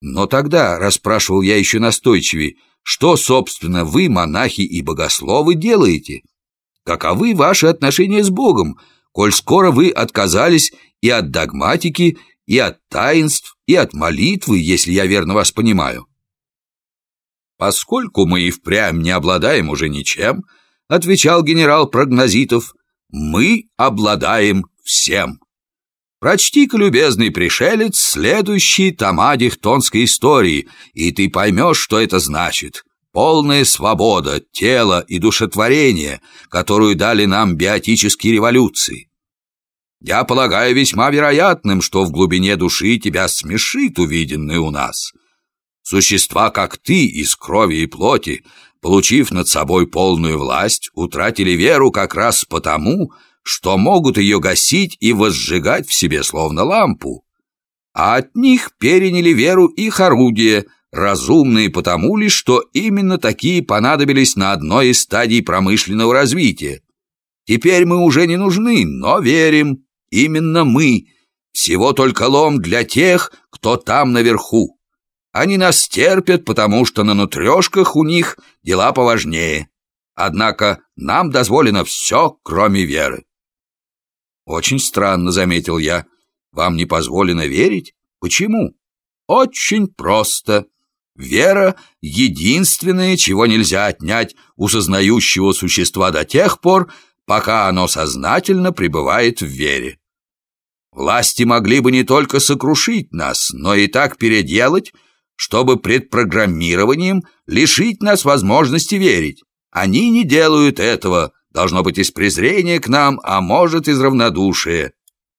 Но тогда, расспрашивал я еще настойчивее, что, собственно, вы, монахи и богословы, делаете? Каковы ваши отношения с Богом, коль скоро вы отказались и от догматики, и от таинств, и от молитвы, если я верно вас понимаю? Поскольку мы и впрямь не обладаем уже ничем, отвечал генерал Прогнозитов, мы обладаем всем. Прочти-ка, любезный пришелец, следующие тома дихтонской истории, и ты поймешь, что это значит. Полная свобода, тела и душетворение, которую дали нам биотические революции. Я полагаю весьма вероятным, что в глубине души тебя смешит увиденное у нас. Существа, как ты, из крови и плоти, получив над собой полную власть, утратили веру как раз потому, что могут ее гасить и возжигать в себе словно лампу. А от них переняли веру их орудия, разумные потому лишь, что именно такие понадобились на одной из стадий промышленного развития. Теперь мы уже не нужны, но верим, именно мы, всего только лом для тех, кто там наверху. Они нас терпят, потому что на нутрешках у них дела поважнее. Однако нам дозволено все, кроме веры. «Очень странно», — заметил я. «Вам не позволено верить? Почему?» «Очень просто. Вера — единственное, чего нельзя отнять у сознающего существа до тех пор, пока оно сознательно пребывает в вере. Власти могли бы не только сокрушить нас, но и так переделать, чтобы предпрограммированием лишить нас возможности верить. Они не делают этого, Должно быть из презрения к нам, а может из равнодушия.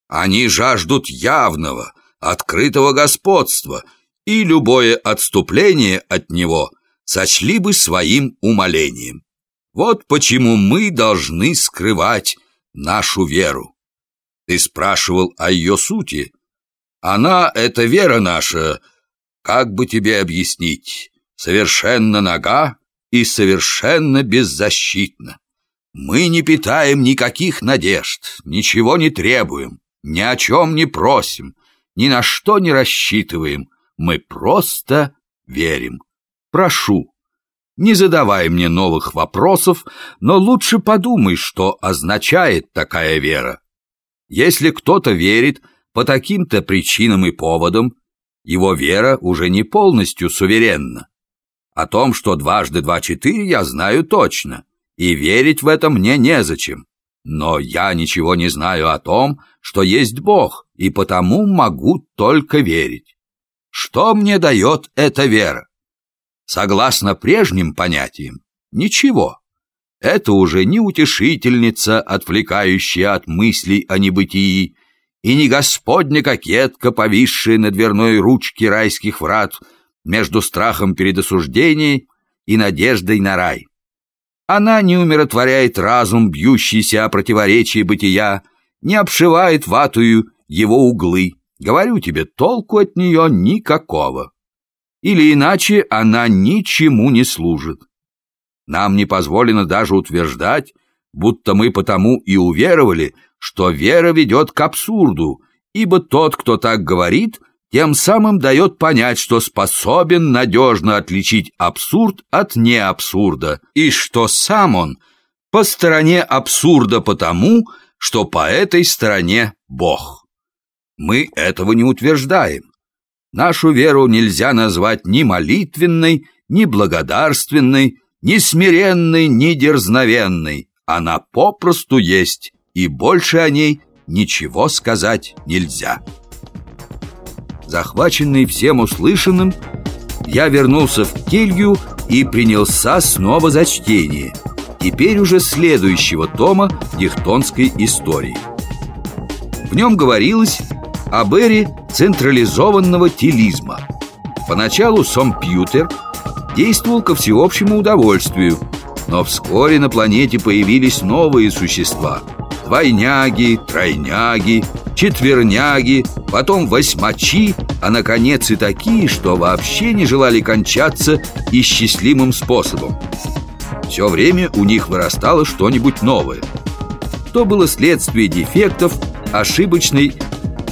Они жаждут явного, открытого господства, и любое отступление от него сочли бы своим умолением. Вот почему мы должны скрывать нашу веру. Ты спрашивал о ее сути. Она, эта вера наша, как бы тебе объяснить, совершенно нога и совершенно беззащитна. Мы не питаем никаких надежд, ничего не требуем, ни о чем не просим, ни на что не рассчитываем. Мы просто верим. Прошу, не задавай мне новых вопросов, но лучше подумай, что означает такая вера. Если кто-то верит по таким-то причинам и поводам, его вера уже не полностью суверенна. О том, что дважды два четыре, я знаю точно и верить в это мне незачем. Но я ничего не знаю о том, что есть Бог, и потому могу только верить. Что мне дает эта вера? Согласно прежним понятиям, ничего. Это уже не утешительница, отвлекающая от мыслей о небытии, и не Господня кокетка, повисшая на дверной ручке райских врат между страхом перед осуждением и надеждой на рай. Она не умиротворяет разум, бьющийся о противоречии бытия, не обшивает ватую его углы. Говорю тебе, толку от нее никакого. Или иначе она ничему не служит. Нам не позволено даже утверждать, будто мы потому и уверовали, что вера ведет к абсурду, ибо тот, кто так говорит, тем самым дает понять, что способен надежно отличить абсурд от неабсурда, и что сам он по стороне абсурда потому, что по этой стороне Бог. Мы этого не утверждаем. Нашу веру нельзя назвать ни молитвенной, ни благодарственной, ни смиренной, ни дерзновенной. Она попросту есть, и больше о ней ничего сказать нельзя. Захваченный всем услышанным, я вернулся в келью и принялся снова за чтение, теперь уже следующего тома дихтонской истории. В нем говорилось об эре централизованного телизма. Поначалу Сомпьютер действовал ко всеобщему удовольствию, но вскоре на планете появились новые существа – двойняги, тройняги, четверняги, потом восьмачи, а наконец и такие, что вообще не желали кончаться исчислимым способом. Все время у них вырастало что-нибудь новое. То было следствие дефектов ошибочной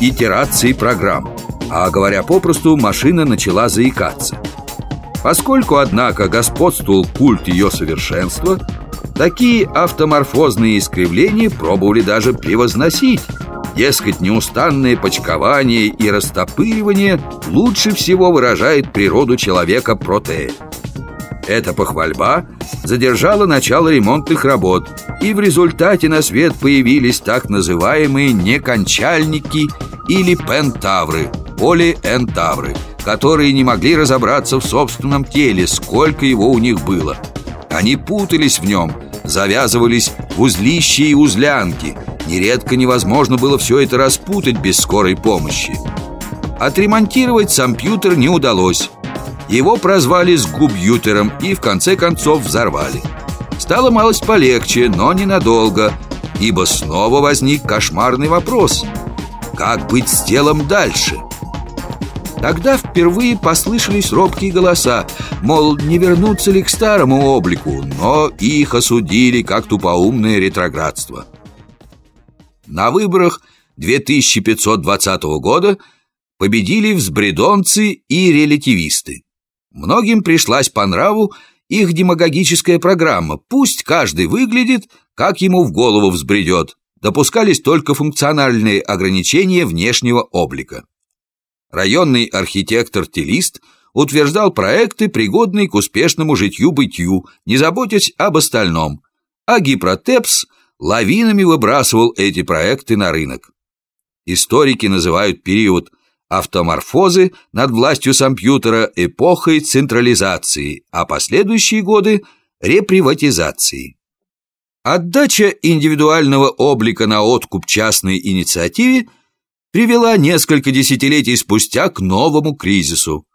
итерации программ. А говоря попросту, машина начала заикаться. Поскольку, однако, господствовал культ ее совершенства, такие автоморфозные искривления пробовали даже превозносить. Дескать, неустанное почкование и растопыривание лучше всего выражает природу человека протея. Эта похвальба задержала начало ремонтных работ, и в результате на свет появились так называемые некончальники или пентавры, полиэнтавры, которые не могли разобраться в собственном теле, сколько его у них было. Они путались в нем, завязывались в узлища и узлянки. Нередко невозможно было все это распутать без скорой помощи. Отремонтировать компьютер не удалось. Его прозвали «сгубьютером» и в конце концов взорвали. Стало малость полегче, но ненадолго, ибо снова возник кошмарный вопрос Как быть с телом дальше? Тогда впервые послышались робкие голоса Мол, не вернуться ли к старому облику Но их осудили как тупоумное ретроградство На выборах 2520 года победили взбредонцы и релятивисты Многим пришлась по нраву их демагогическая программа «Пусть каждый выглядит, как ему в голову взбредет». Допускались только функциональные ограничения внешнего облика. Районный архитектор-телист утверждал проекты, пригодные к успешному житью-бытию, не заботясь об остальном, а Гипротепс лавинами выбрасывал эти проекты на рынок. Историки называют период автоморфозы над властью компьютера эпохой централизации, а последующие годы – реприватизации. Отдача индивидуального облика на откуп частной инициативе привела несколько десятилетий спустя к новому кризису.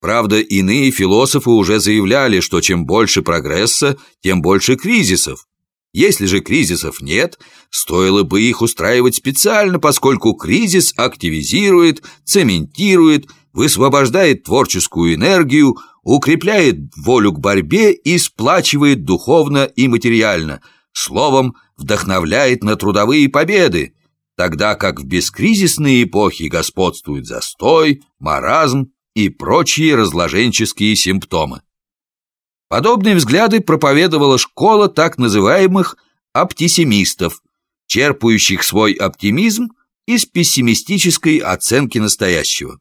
Правда, иные философы уже заявляли, что чем больше прогресса, тем больше кризисов. Если же кризисов нет, стоило бы их устраивать специально, поскольку кризис активизирует, цементирует, высвобождает творческую энергию, укрепляет волю к борьбе и сплачивает духовно и материально, словом, вдохновляет на трудовые победы, тогда как в бескризисные эпохи господствует застой, маразм и прочие разложенческие симптомы. Подобные взгляды проповедовала школа так называемых оптисемистов, черпающих свой оптимизм из пессимистической оценки настоящего.